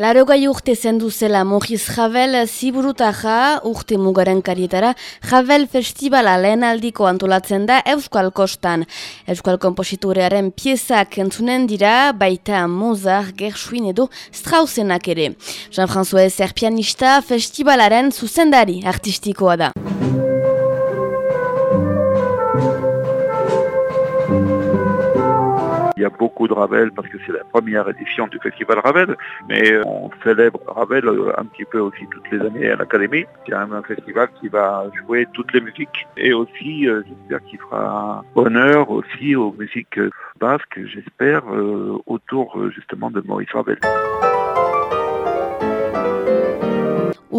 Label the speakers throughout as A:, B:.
A: Larogai urte zendu zela Mojiz Javel ziburutaja urte mugaren karietara Javel Festivala lehen aldiko antolatzen da Euskal Kostan. Euskal Kompositorearen piezak entzunen dira baita Mozart, Gershwin edo Straussenak ere. Jean-François Zerpianista festivalaren zuzendari artistikoa da.
B: Il y a beaucoup de Ravel parce que c'est la première édition du Festival Ravel, mais on célèbre Ravel euh, un petit peu aussi toutes les années à l'Académie. C'est un festival qui va jouer toutes les musiques et aussi, euh, j'espère qu'il fera honneur aussi aux musiques basques, j'espère, euh, autour justement de Maurice Ravel.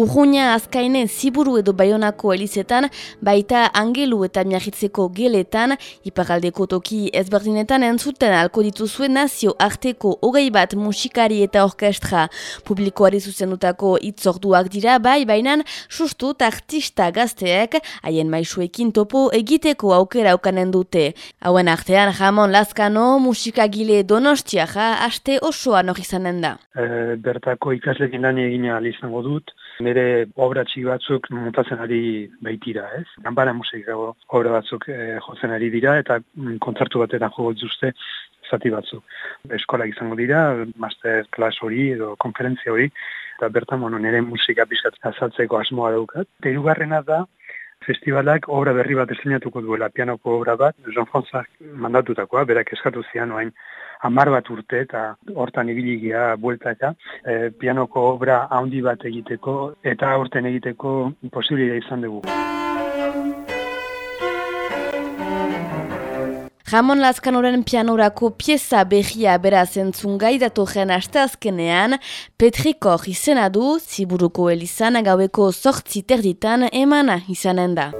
A: Urruña azkaine ziburu edo baionako elizetan, baita angelu eta miahitzeko geletan, iparaldeko toki ezberdinetan entzuten alko dituzue nazio arteko hogei bat musikari eta orkestra. Publikoari zuzendutako itzorduak dira, bai bainan sustu artista gazteek, haien maisuekin topo egiteko aukera aukanen dute. Hauen artean jamon lazkano musikagile donostiaja aste osoan hori izanen da.
C: E, bertako ikaslekin lan egina izango dut, nire obra txiki batzuk montatzen ari baitira, ez? Ganbara musikako obra batzuk e, jotzen ari dira eta mm, kontzertu batetan jogo dituzte zati batzuk. Eskola izango dira, master class hori edo konferentzia hori, eta bertan mono nire musika pizkat azaltzeko asmoa daukat. Terugarrena da, festivalak obra berri bat estenatuko duela, pianoko obra bat, Jean-François mandatutakoa, berak eskatu zian oain amar bat urte eta hortan ibiligia bueltaka, e, pianoko obra handi bat egiteko eta horten egiteko posibilidea izan dugu.
A: Ramon Lazkanoren pianorako pieza behia beraz entzun gai datoren asteazkenean, Petrikor izena du, ziburuko elizan gaueko sortzi terditan emana izanen da.